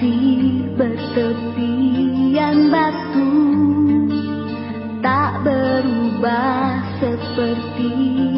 di bertepian batu tak berubah seperti